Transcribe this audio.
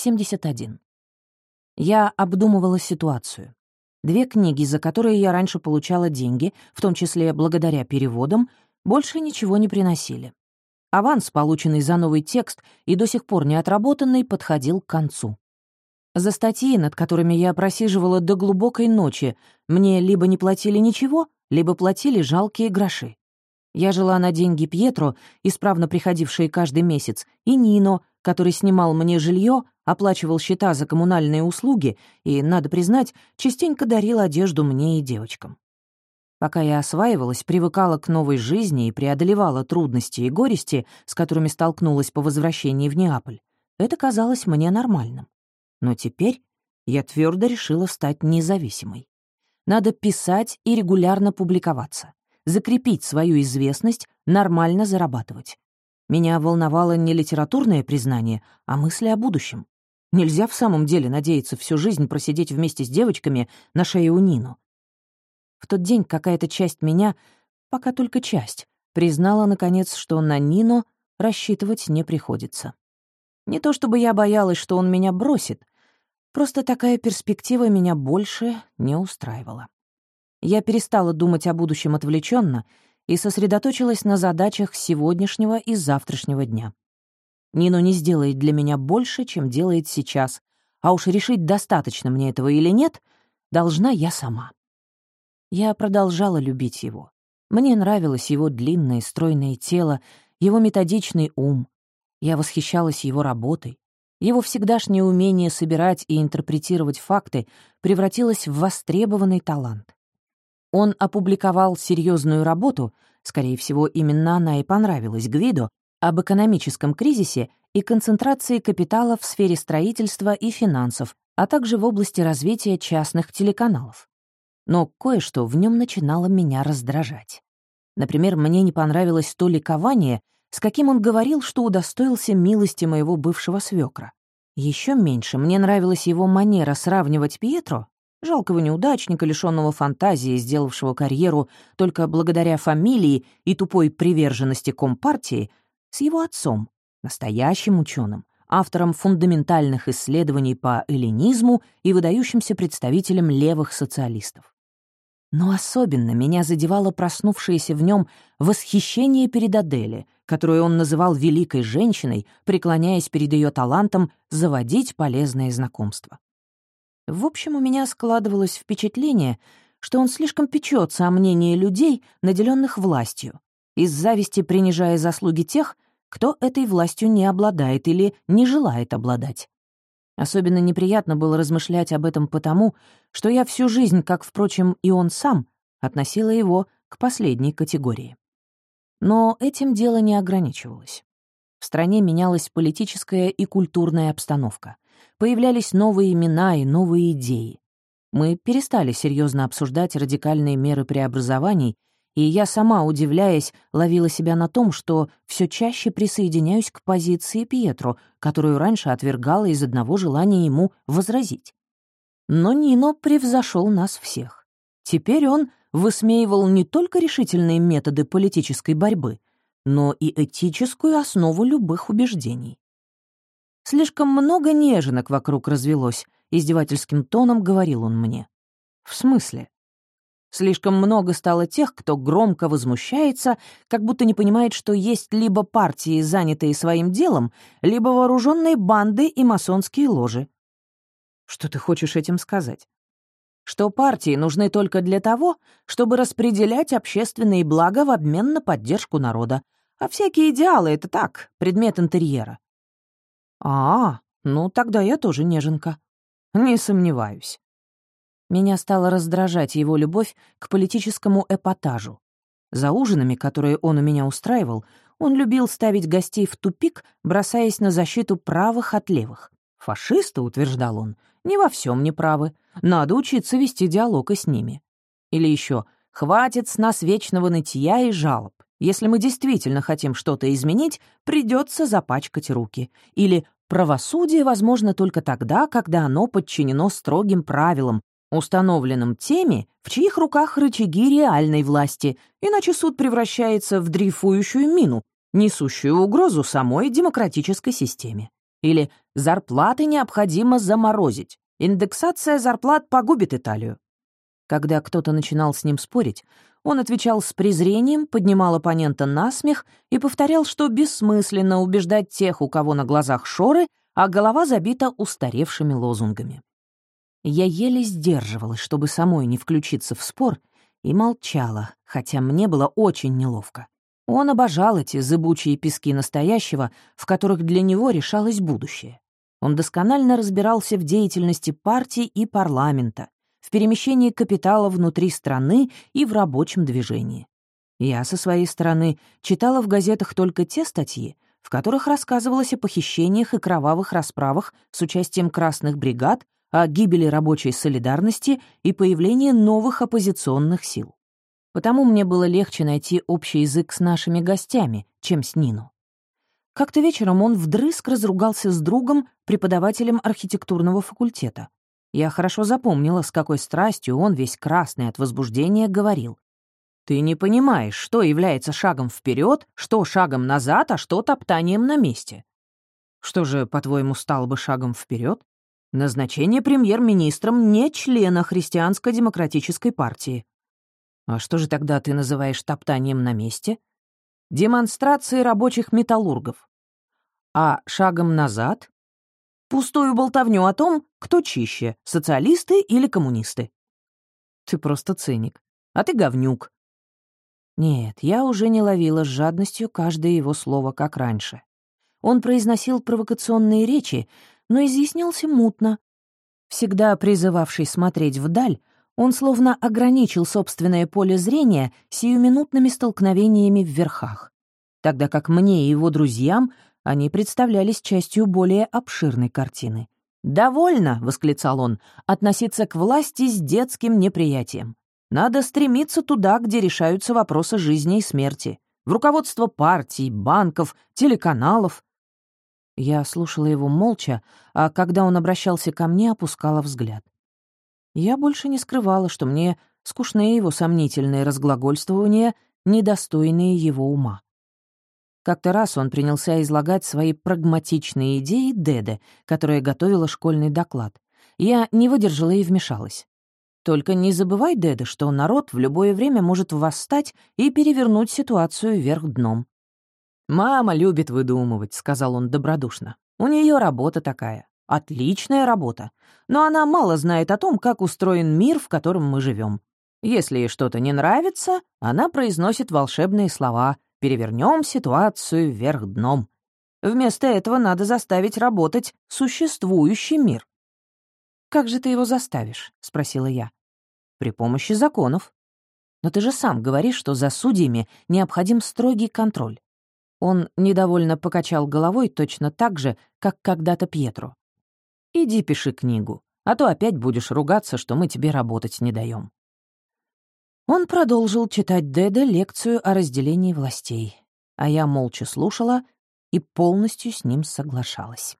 71. Я обдумывала ситуацию. Две книги, за которые я раньше получала деньги, в том числе благодаря переводам, больше ничего не приносили. Аванс, полученный за новый текст и до сих пор не отработанный, подходил к концу. За статьи, над которыми я просиживала до глубокой ночи, мне либо не платили ничего, либо платили жалкие гроши. Я жила на деньги Пьетро, исправно приходившие каждый месяц, и Нино, который снимал мне жилье, оплачивал счета за коммунальные услуги и, надо признать, частенько дарил одежду мне и девочкам. Пока я осваивалась, привыкала к новой жизни и преодолевала трудности и горести, с которыми столкнулась по возвращении в Неаполь, это казалось мне нормальным. Но теперь я твердо решила стать независимой. Надо писать и регулярно публиковаться, закрепить свою известность, нормально зарабатывать. Меня волновало не литературное признание, а мысли о будущем. Нельзя в самом деле надеяться всю жизнь просидеть вместе с девочками на шее у Нину. В тот день какая-то часть меня, пока только часть, признала, наконец, что на Нину рассчитывать не приходится. Не то чтобы я боялась, что он меня бросит, просто такая перспектива меня больше не устраивала. Я перестала думать о будущем отвлеченно и сосредоточилась на задачах сегодняшнего и завтрашнего дня. Нино не сделает для меня больше, чем делает сейчас, а уж решить, достаточно мне этого или нет, должна я сама. Я продолжала любить его. Мне нравилось его длинное стройное тело, его методичный ум. Я восхищалась его работой. Его всегдашнее умение собирать и интерпретировать факты превратилось в востребованный талант. Он опубликовал серьезную работу, скорее всего, именно она и понравилась Гвидо, об экономическом кризисе и концентрации капитала в сфере строительства и финансов, а также в области развития частных телеканалов. Но кое-что в нем начинало меня раздражать. Например, мне не понравилось то ликование, с каким он говорил, что удостоился милости моего бывшего свекра. Еще меньше мне нравилась его манера сравнивать Пьетро, жалкого неудачника, лишенного фантазии, сделавшего карьеру только благодаря фамилии и тупой приверженности Компартии, с его отцом, настоящим ученым, автором фундаментальных исследований по эллинизму и выдающимся представителем левых социалистов. Но особенно меня задевало проснувшееся в нем восхищение перед Адели, которую он называл великой женщиной, преклоняясь перед ее талантом заводить полезные знакомства. В общем, у меня складывалось впечатление, что он слишком печется о мнении людей, наделенных властью, из зависти принижая заслуги тех, кто этой властью не обладает или не желает обладать. Особенно неприятно было размышлять об этом потому, что я всю жизнь, как, впрочем, и он сам, относила его к последней категории. Но этим дело не ограничивалось. В стране менялась политическая и культурная обстановка. Появлялись новые имена и новые идеи. Мы перестали серьезно обсуждать радикальные меры преобразований и я сама, удивляясь, ловила себя на том, что все чаще присоединяюсь к позиции Пьетро, которую раньше отвергала из одного желания ему возразить. Но Нино превзошел нас всех. Теперь он высмеивал не только решительные методы политической борьбы, но и этическую основу любых убеждений. Слишком много неженок вокруг развелось, издевательским тоном говорил он мне. В смысле? Слишком много стало тех, кто громко возмущается, как будто не понимает, что есть либо партии, занятые своим делом, либо вооруженные банды и масонские ложи. Что ты хочешь этим сказать? Что партии нужны только для того, чтобы распределять общественные блага в обмен на поддержку народа, а всякие идеалы — это так, предмет интерьера. А, ну тогда я тоже неженка. Не сомневаюсь. Меня стала раздражать его любовь к политическому эпатажу. За ужинами, которые он у меня устраивал, он любил ставить гостей в тупик, бросаясь на защиту правых от левых. Фашисты, утверждал он, не во всем не правы. Надо учиться вести диалог и с ними. Или еще «Хватит с нас вечного нытья и жалоб. Если мы действительно хотим что-то изменить, придется запачкать руки». Или «Правосудие возможно только тогда, когда оно подчинено строгим правилам, установленным теми, в чьих руках рычаги реальной власти, иначе суд превращается в дрейфующую мину, несущую угрозу самой демократической системе. Или «зарплаты необходимо заморозить». Индексация зарплат погубит Италию. Когда кто-то начинал с ним спорить, он отвечал с презрением, поднимал оппонента на смех и повторял, что бессмысленно убеждать тех, у кого на глазах шоры, а голова забита устаревшими лозунгами. Я еле сдерживалась, чтобы самой не включиться в спор, и молчала, хотя мне было очень неловко. Он обожал эти зыбучие пески настоящего, в которых для него решалось будущее. Он досконально разбирался в деятельности партий и парламента, в перемещении капитала внутри страны и в рабочем движении. Я, со своей стороны, читала в газетах только те статьи, в которых рассказывалось о похищениях и кровавых расправах с участием красных бригад, о гибели рабочей солидарности и появлении новых оппозиционных сил. Потому мне было легче найти общий язык с нашими гостями, чем с Нину. Как-то вечером он вдрызг разругался с другом, преподавателем архитектурного факультета. Я хорошо запомнила, с какой страстью он, весь красный от возбуждения, говорил. «Ты не понимаешь, что является шагом вперед, что шагом назад, а что топтанием на месте. Что же, по-твоему, стало бы шагом вперед? Назначение премьер-министром не члена Христианско-демократической партии. А что же тогда ты называешь топтанием на месте? демонстрации рабочих металлургов. А шагом назад — пустую болтовню о том, кто чище, социалисты или коммунисты. Ты просто циник. А ты говнюк. Нет, я уже не ловила с жадностью каждое его слово, как раньше. Он произносил провокационные речи, но изъяснялся мутно. Всегда призывавший смотреть вдаль, он словно ограничил собственное поле зрения сиюминутными столкновениями в верхах, тогда как мне и его друзьям они представлялись частью более обширной картины. «Довольно», — восклицал он, — «относиться к власти с детским неприятием. Надо стремиться туда, где решаются вопросы жизни и смерти, в руководство партий, банков, телеканалов». Я слушала его молча, а когда он обращался ко мне, опускала взгляд. Я больше не скрывала, что мне скучны его сомнительные разглагольствования, недостойные его ума. Как-то раз он принялся излагать свои прагматичные идеи Деде, которая готовила школьный доклад. Я не выдержала и вмешалась. Только не забывай, Деде, что народ в любое время может восстать и перевернуть ситуацию вверх дном. «Мама любит выдумывать», — сказал он добродушно. «У нее работа такая. Отличная работа. Но она мало знает о том, как устроен мир, в котором мы живем. Если ей что-то не нравится, она произносит волшебные слова «перевернем ситуацию вверх дном». Вместо этого надо заставить работать существующий мир. «Как же ты его заставишь?» — спросила я. «При помощи законов. Но ты же сам говоришь, что за судьями необходим строгий контроль». Он недовольно покачал головой точно так же, как когда-то Пьетро. Иди пиши книгу, а то опять будешь ругаться, что мы тебе работать не даем. Он продолжил читать Деде лекцию о разделении властей, а я молча слушала и полностью с ним соглашалась.